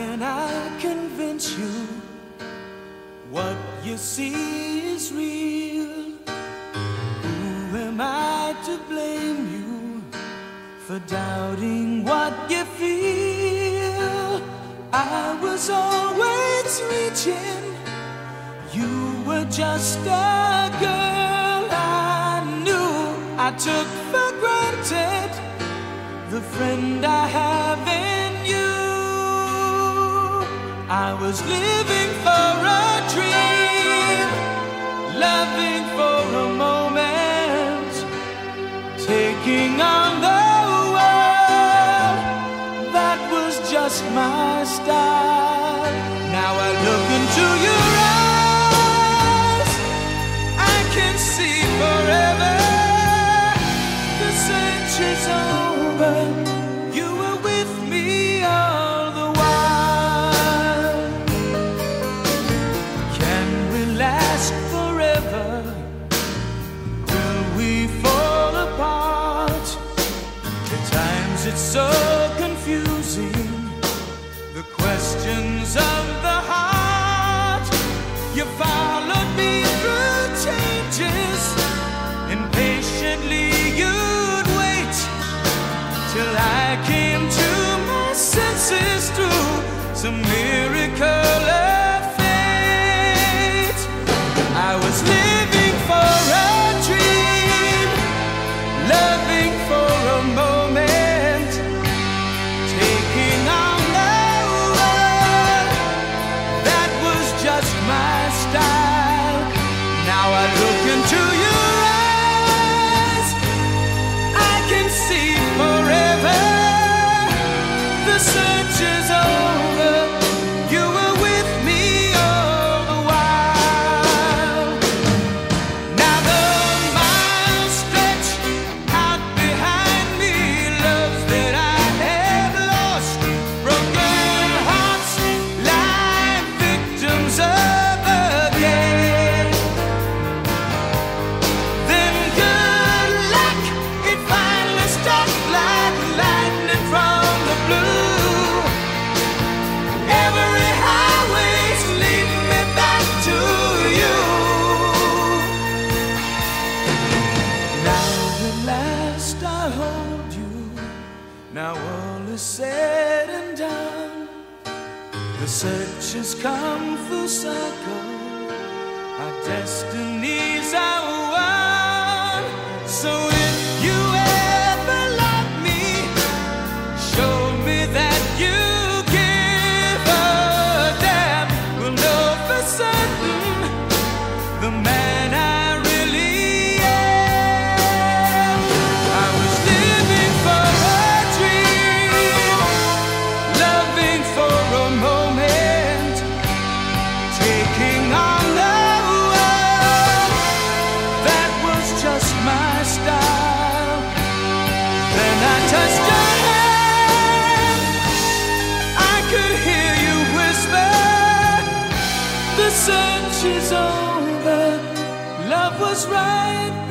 can I convince you what you see is real? Who am I to blame you for doubting what you feel? I was always reaching, you were just a girl I knew. I took for granted the friend I have I was living for a dream, loving for a moment, taking on the world. That was just my style. So confusing. The questions of the heart. You followed me through changes. Impatiently you'd wait till I came to my senses through some Now all is said and done. The search has come full circle. Our destinies search is over. Love was right